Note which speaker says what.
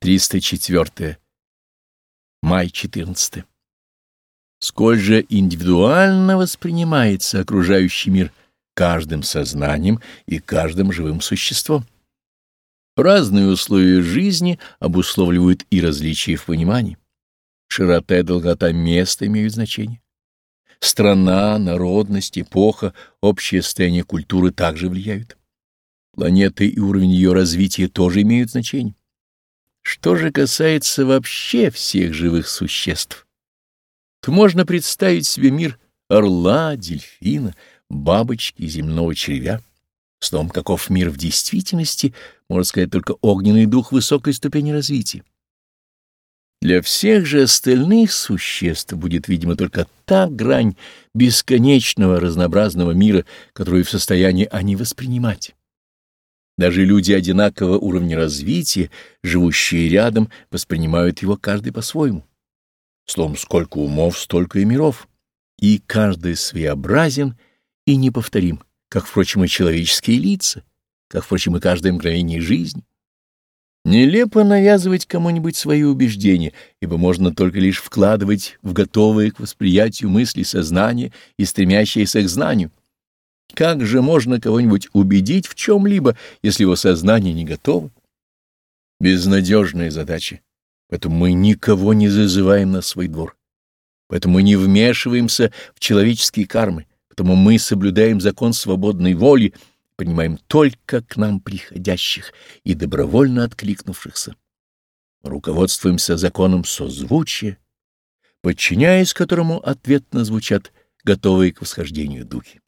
Speaker 1: 304. Май 14. Сколь же индивидуально воспринимается окружающий мир каждым сознанием и каждым живым существом. Разные условия жизни обусловливают и различия в понимании. Широта и долгота места имеют значение. Страна, народность, эпоха, общее состояние культуры также влияют. Планета и уровень ее развития тоже имеют значение. Что же касается вообще всех живых существ, то можно представить себе мир орла, дельфина, бабочки, земного червя. С том, каков мир в действительности, можно сказать только огненный дух высокой ступени развития. Для всех же остальных существ будет, видимо, только та грань бесконечного разнообразного мира, которую в состоянии они воспринимать. Даже люди одинакового уровня развития, живущие рядом, воспринимают его каждый по-своему. Словом, сколько умов, столько и миров, и каждый своеобразен и неповторим, как, впрочем, и человеческие лица, как, впрочем, и каждое мгновение жизни. Нелепо навязывать кому-нибудь свои убеждения, ибо можно только лишь вкладывать в готовые к восприятию мысли сознание и стремящиеся к знанию. Как же можно кого-нибудь убедить в чем-либо, если его сознание не готово? Безнадежная задача. Поэтому мы никого не зазываем на свой двор. Поэтому мы не вмешиваемся в человеческие кармы. Поэтому мы соблюдаем закон свободной воли, принимаем только к нам приходящих и добровольно откликнувшихся. Руководствуемся законом созвучия, подчиняясь которому ответно звучат готовые к восхождению духи.